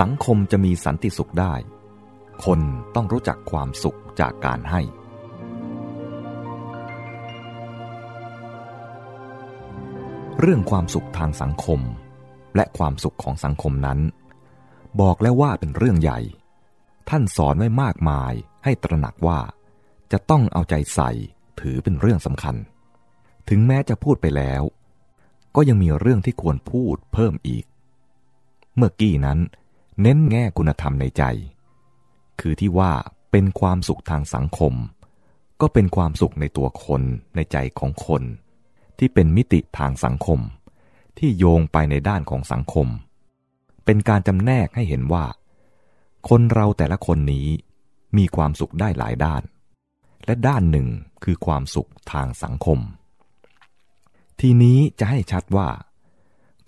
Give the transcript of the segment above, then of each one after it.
สังคมจะมีสันติสุขได้ คนต้องรู้จักความสุขจากการให้ เรื่องความสุขทางสังคม และความสุขของสังคมนั้น บอกแล้วว่าเป็นเรื่องใหญ่ ท่านสอนไว้มากมายให้ตระหนักว่า จะต้องเอาใจใส่ถือเป็นเรื่องสำคัญ ถึงแม้จะพูดไปแล้ว ก็ยังมีเรื่องที่ควรพูดเพิ่มอีก เมื่อกี้นั้น เน้นแง่คุณธรรมในใจ คือที่ว่าเป็นความสุขทางสังคม ก็เป็นความสุขในตัวคนในใจของคน ที่เป็นมิติทางสังคม ที่โยงไปในด้านของสังคม เป็นการจำแนกให้เห็นว่า คนเราแต่ละคนนี้มีความสุขได้หลายด้าน และด้านหนึ่งคือความสุขทางสังคม ทีนี้จะให้ชัดว่า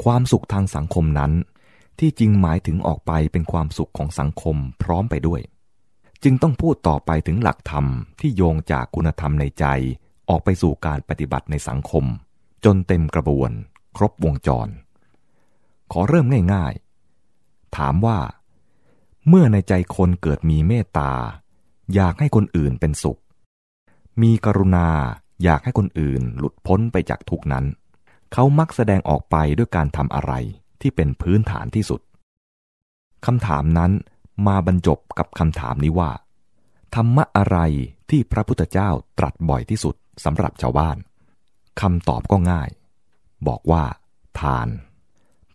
ความสุขทางสังคมนั้น ที่จริงหมายถึงออกไปเป็นความสุขของสังคมพร้อมไปด้วย จึงต้องพูดต่อไปถึงหลักธรรมที่โยงจากคุณธรรมในใจออกไปสู่การปฏิบัติในสังคม จนเต็มกระบวน ครบวงจร ขอเริ่มง่ายๆ ถามว่า เมื่อในใจคนเกิดมีเมตตา อยากให้คนอื่นเป็นสุข มีกรุณาอยากให้คนอื่นหลุดพ้นไปจากทุกนั้น เขามักแสดงออกไปด้วยการทำอะไร ที่เป็นพื้นฐานที่สุดคำถามนั้นมาบรรจบกับคำถามนี้ว่า ธรรมะอะไรที่พระพุทธเจ้าตรัสบ่อยที่สุดสำหรับชาวบ้านคำตอบก็ง่าย บอกว่า ทาน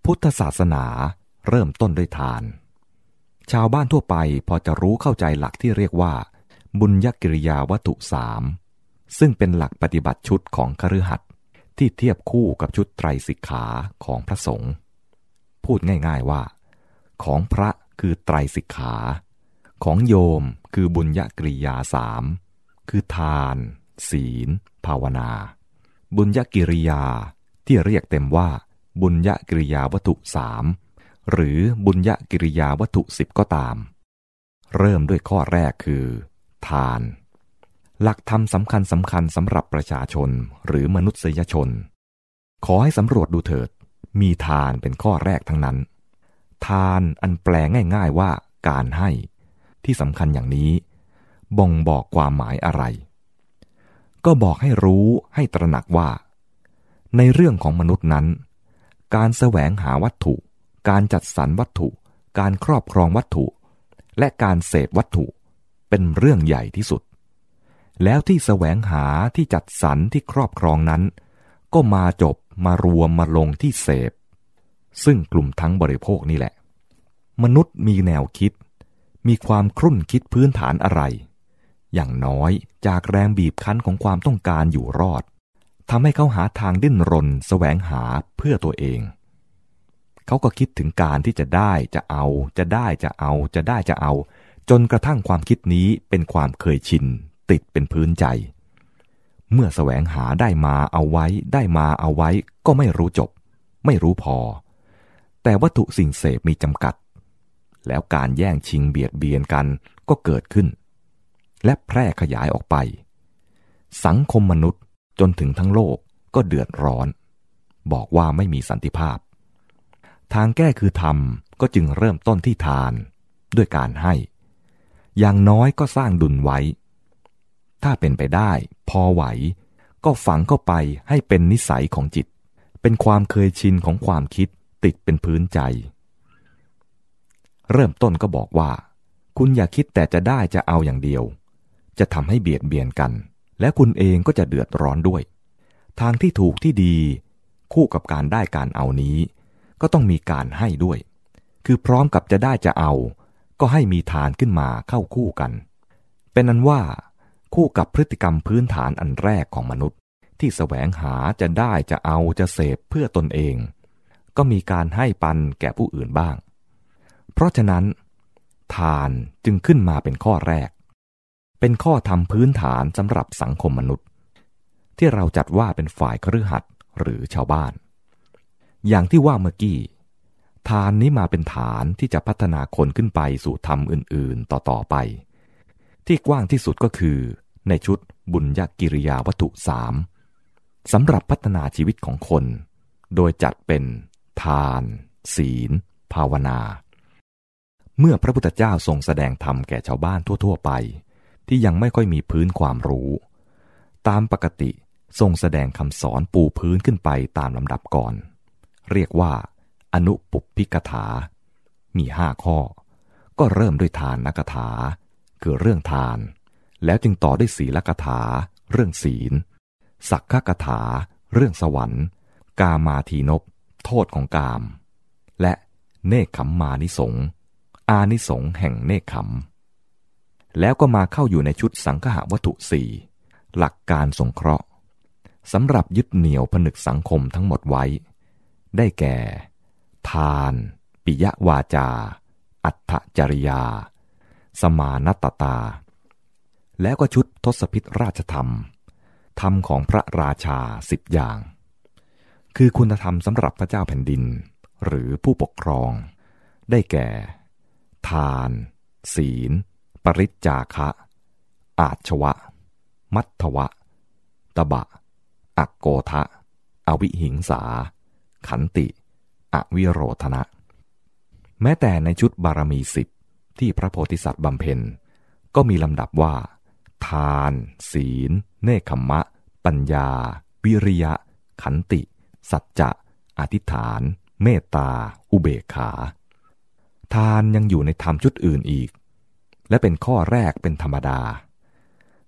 พุทธศาสนาเริ่มต้นด้วยทาน ชาวบ้านทั่วไปพอจะรู้เข้าใจหลักที่เรียกว่า บุญยกิริยาวัตถุสามซึ่งเป็นหลักปฏิบัติชุดของคฤหัสถ์ที่เทียบคู่กับชุดไตรสิกขาของพระสงฆ์ พูดง่ายๆว่า ของพระคือไตรสิกขา ของโยมคือบุญญกริยาสามคือทาน ศีล ภาวนา บุญญกิริยาที่เรียกเต็มว่า บุญญกิริยาวัตถุสามหรือบุญญกิริยาวัตถุสิบก็ตาม เริ่มด้วยข้อแรกคือ ทาน หลักธรรมสำคัญสำคัญสำหรับประชาชนหรือมนุษยชน ขอให้สำรวจดูเถิด มีทานเป็นข้อแรกทั้งนั้น ทานอันแปลง่าย ๆว่าการให้ ที่สำคัญอย่างนี้ บ่งบอกความหมายอะไร ก็บอกให้รู้ให้ตระหนักว่า ในเรื่องของมนุษย์นั้น การแสวงหาวัตถุ การจัดสรรวัตถุ การครอบครองวัตถุ และการเสพวัตถุเป็นเรื่องใหญ่ที่สุด แล้วที่แสวงหาที่จัดสรรที่ครอบครองนั้น ก็มาจบ มารวมมาลงที่เสพ ซึ่งกลุ่มทั้งบริโภคนี่แหละ มนุษย์มีแนวคิด มีความครุ่นคิดพื้นฐานอะไร อย่างน้อยจากแรงบีบคั้นของความต้องการอยู่รอดทำให้เขาหาทางดิ้นรนแสวงหาเพื่อตัวเอง เขาก็คิดถึงการที่จะได้จะเอา จะได้จะเอา จะได้จะเอา จนกระทั่งความคิดนี้เป็นความเคยชิน ติดเป็นพื้นใจ เมื่อแสวงหาได้มาเอาไว้ได้มาเอาไว้ก็ไม่รู้จบ ไม่รู้พอ แต่วัตถุสิ่งเสพมีจำกัด แล้วการแย่งชิงเบียดเบียนกันก็เกิดขึ้น และแพร่ขยายออกไป สังคมมนุษย์จนถึงทั้งโลกก็เดือดร้อน บอกว่าไม่มีสันติภาพ ทางแก้คือทำก็จึงเริ่มต้นที่ทาน ด้วยการให้ อย่างน้อยก็สร้างดุลไว้ ถ้าเป็นไปได้ พอไหว ก็ฝังเข้าไปให้เป็นนิสัยของจิต เป็นความเคยชินของความคิดติดเป็นพื้นใจ เริ่มต้นก็บอกว่า คุณอย่าคิดแต่จะได้จะเอาอย่างเดียว จะทำให้เบียดเบียนกัน และคุณเองก็จะเดือดร้อนด้วย ทางที่ถูกที่ดี คู่กับการได้การเอานี้ ก็ต้องมีการให้ด้วย คือพร้อมกับจะได้จะเอา ก็ให้มีทานขึ้นมาเข้าคู่กัน เป็นนั้นว่า คู่กับพฤติกรรมพื้นฐานอันแรกของมนุษย์ ที่แสวงหาจะได้จะเอาจะเสพเพื่อตนเอง ก็มีการให้ปันแก่ผู้อื่นบ้าง เพราะฉะนั้น ทานจึงขึ้นมาเป็นข้อแรก เป็นข้อทำพื้นฐานสำหรับสังคมมนุษย์ ที่เราจัดว่าเป็นฝ่ายครือขัดหรือชาวบ้าน อย่างที่ว่าเมื่อกี้ ทานนี้มาเป็นฐานที่จะพัฒนาคนขึ้นไปสู่ธรรมอื่นๆ ต่อๆไป ที่กว้างที่สุดก็คือ ในชุดบุญญกิริยาวัตถุสามสำหรับพัฒนาชีวิตของคน โดยจัดเป็นทาน ศีล ภาวนา เมื่อพระพุทธเจ้าทรงแสดงธรรมแก่ชาวบ้านทั่ว ๆ ไป ที่ยังไม่ค่อยมีพื้นความรู้ ตามปกติทรงแสดงคำสอนปูพื้นขึ้นไปตามลำดับก่อน เรียกว่า อนุปุปพิกถา มีห้าข้อ ก็เริ่มด้วยทานนักถา คือเรื่องทาน แล้วจึงต่อด้วยศีลกถา เรื่องศีล สักขกถา เรื่องสวรรค์ กามาทีนบโทษของกาม และเนคขมมานิสง อานิสงแห่งเนคขม แล้วก็มาเข้าอยู่ในชุดสังฆวัตถุสี่หลักการสงเคราะห์สำหรับยึดเหนี่ยวผนึกสังคมทั้งหมดไว้ ได้แก่ ทาน ปิยวาจา อัตจริยา สมานตตา แล้วก็ชุดทศพิธราชธรรม ธรรมของพระราชาสิบอย่าง คือคุณธรรมสำหรับพระเจ้าแผ่นดิน หรือผู้ปกครอง ได้แก่ ทาน ศีล ปริจจาคะ อาชวะ มัทวะ ตบะ อักโกทะ อวิหิงสา ขันติ อวิโรธนะ แม้แต่ในชุดบารมีสิบ ที่พระโพธิสัตว์บำเพ็ญ ก็มีลำดับว่า ทาน ศีล เนคขมะ ปัญญา วิริยะ ขันติ สัจจะ อธิษฐาน เมตตา อุเบกขา ทานยังอยู่ในธรรมชุดอื่นอีก และเป็นข้อแรกเป็นธรรมดา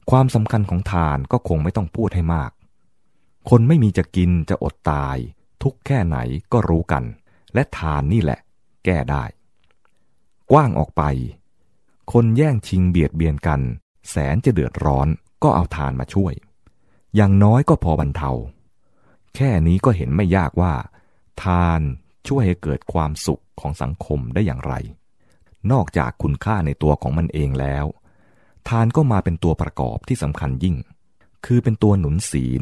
ความสำคัญของทานก็คงไม่ต้องพูดให้มาก คนไม่มีจะกินจะอดตาย ทุกแค่ไหนก็รู้กัน และทานนี่แหละ แก้ได้ กว้างออกไป คนแย่งชิงเบียดเบียนกัน แสนจะเดือดร้อนก็เอาทานมาช่วย อย่างน้อยก็พอบรรเทา แค่นี้ก็เห็นไม่ยากว่า ทานช่วยให้เกิดความสุขของสังคมได้อย่างไร นอกจากคุณค่าในตัวของมันเองแล้ว ทานก็มาเป็นตัวประกอบที่สำคัญยิ่ง คือเป็นตัวหนุนศีล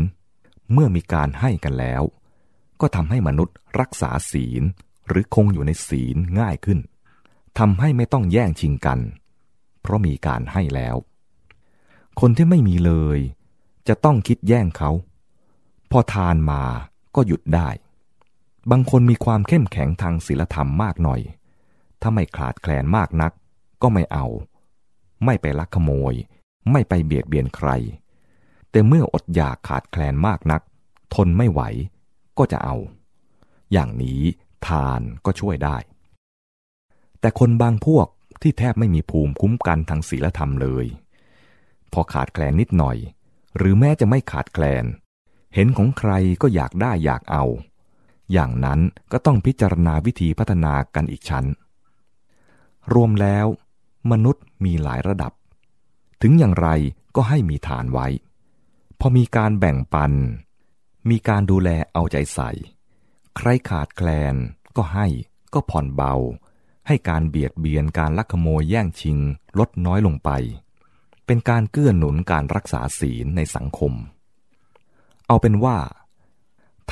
เมื่อมีการให้กันแล้ว ก็ทำให้มนุษย์รักษาศีลหรือคงอยู่ในศีลง่ายขึ้น ทำให้ไม่ต้องแย่งชิงกัน เพราะมีการให้แล้ว คนที่ไม่มีเลย จะต้องคิดแย่งเขา พอทานมาก็หยุดได้ บางคนมีความเข้มแข็งทางศีลธรรมมากหน่อย ถ้าไม่ขาดแคลนมากนัก ก็ไม่เอา ไม่ไปลักขโมย ไม่ไปเบียดเบียนใคร แต่เมื่ออดอยากขาดแคลนมากนัก ทนไม่ไหว ก็จะเอา อย่างนี้ทานก็ช่วยได้ แต่คนบางพวกที่แทบไม่มีภูมิคุ้มกันทางศีลธรรมเลย พอขาดแคลนนิดหน่อย หรือแม้จะไม่ขาดแคลน เห็นของใครก็อยากได้อยากเอา อย่างนั้นก็ต้องพิจารณาวิธีพัฒนากันอีกชั้น รวมแล้ว มนุษย์มีหลายระดับ ถึงอย่างไรก็ให้มีฐานไว้ พอมีการแบ่งปัน มีการดูแลเอาใจใส่ ใครขาดแคลนก็ให้ก็ผ่อนเบา ให้การเบียดเบียนการลักขโมยแย่งชิงลดน้อยลงไป เป็นการเกื้อหนุนการรักษาศีลในสังคม เอาเป็นว่า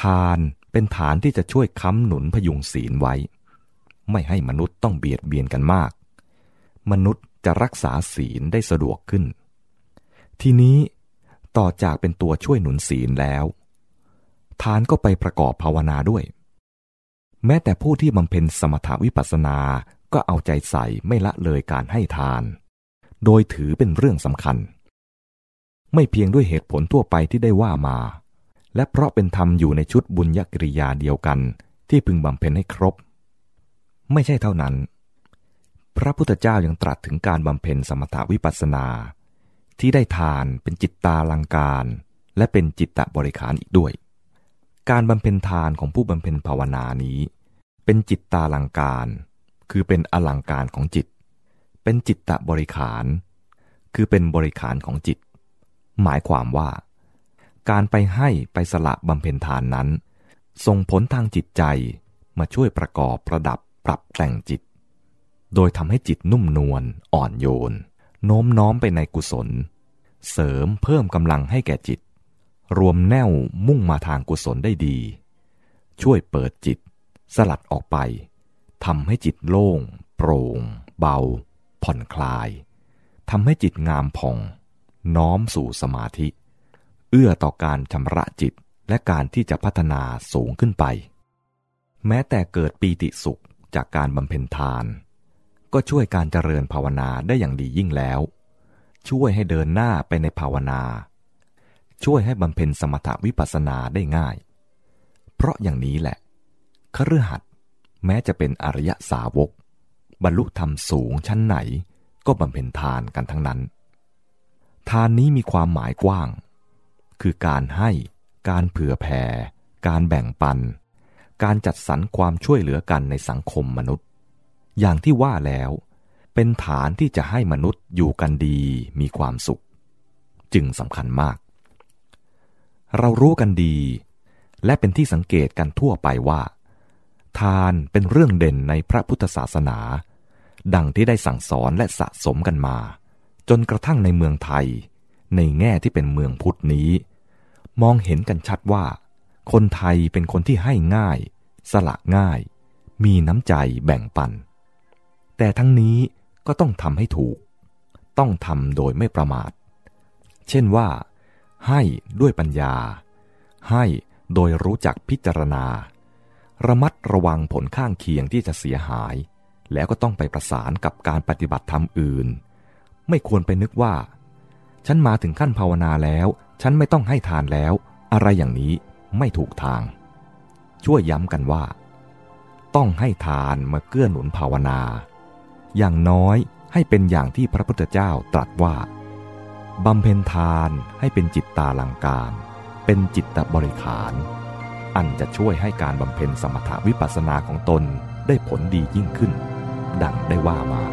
ทานเป็นฐานที่จะช่วยค้ำหนุนพยุงศีลไว้ ไม่ให้มนุษย์ต้องเบียดเบียนกันมาก มนุษย์จะรักษาศีลได้สะดวกขึ้น ทีนี้ต่อจากเป็นตัวช่วยหนุนศีลแล้ว ทานก็ไปประกอบภาวนาด้วย แม้แต่ผู้ที่บำเพ็ญสมถาวิปัสสนาก็เอาใจใส่ไม่ละเลยการให้ทาน โดยถือเป็นเรื่องสำคัญ ไม่เพียงด้วยเหตุผลทั่วไปที่ได้ว่ามา และเพราะเป็นธรรมอยู่ในชุดบุญญกิริยาเดียวกันที่พึงบำเพ็ญให้ครบ ไม่ใช่เท่านั้น พระพุทธเจ้ายังตรัสถึงการบำเพ็ญสมถาวิปัสสนา ที่ได้ทานเป็นจิตตาลังการ และเป็นจิตตบริขารอีกด้วย การบำเพ็ญทานของผู้บำเพ็ญภาวนานี้ เป็นจิตตาลังการ คือเป็นอลังการของจิต เป็นจิตตบริขาร คือเป็นบริขารของจิต หมายความว่า การไปให้ไปสละบำเพ็ญทานนั้น ส่งผลทางจิตใจมาช่วยประกอบประดับปรับแต่งจิต โดยทำให้จิตนุ่มนวลอ่อนโยน โน้มน้อมไปในกุศล เสริมเพิ่มกำลังให้แก่จิต รวมแนวมุ่งมาทางกุศลได้ดี ช่วยเปิดจิต สลัดออกไปทำให้จิตโล่ง โปร่ง เบา ผ่อนคลายทำให้จิตงามผ่อง น้อมสู่สมาธิ เอื้อต่อการชำระจิตและการที่จะพัฒนาสูงขึ้นไป แม้แต่เกิดปีติสุขจากการบำเพ็ญทาน ก็ช่วยการเจริญภาวนาได้อย่างดียิ่งแล้ว ช่วยให้เดินหน้าไปในภาวนา ช่วยให้บำเพ็ญสมถวิปัสสนาได้ง่าย เพราะอย่างนี้แหละคฤหัสถ์แม้จะเป็นอริยสาวก บรรลุธรรมสูงชั้นไหนก็บำเพ็ญทานกันทั้งนั้น ทานนี้มีความหมายกว้าง คือการให้ การเผื่อแผ่ การแบ่งปัน การจัดสรรความช่วยเหลือกันในสังคมมนุษย์ อย่างที่ว่าแล้ว เป็นฐานที่จะให้มนุษย์อยู่กันดีมีความสุข จึงสำคัญมาก เรารู้กันดี และเป็นที่สังเกตกันทั่วไปว่า ทานเป็นเรื่องเด่นในพระพุทธศาสนา ดังที่ได้สั่งสอนและสะสมกันมา จนกระทั่งในเมืองไทย ในแง่ที่เป็นเมืองพุทธนี้ มองเห็นกันชัดว่า คนไทยเป็นคนที่ให้ง่าย สละง่าย มีน้ำใจแบ่งปัน แต่ทั้งนี้ก็ต้องทำให้ถูก ต้องทำโดยไม่ประมาท เช่นว่า ให้ด้วยปัญญา ให้โดยรู้จักพิจารณา ระมัดระวังผลข้างเคียงที่จะเสียหาย แล้วก็ต้องไปประสานกับการปฏิบัติธรรมอื่น ไม่ควรไปนึกว่า ฉันมาถึงขั้นภาวนาแล้ว ฉันไม่ต้องให้ทานแล้ว อะไรอย่างนี้ไม่ถูกทาง ช่วยย้ำกันว่า ต้องให้ทานมาเกื้อหนุนภาวนา อย่างน้อยให้เป็นอย่างที่พระพุทธเจ้าตรัสว่า บำเพ็ญทานให้เป็นจิตตาลังการ เป็นจิตตบริขาร อันจะช่วยให้การบำเพ็ญสมถาวิปัสสนาของตนได้ผลดียิ่งขึ้น ดังได้ว่ามา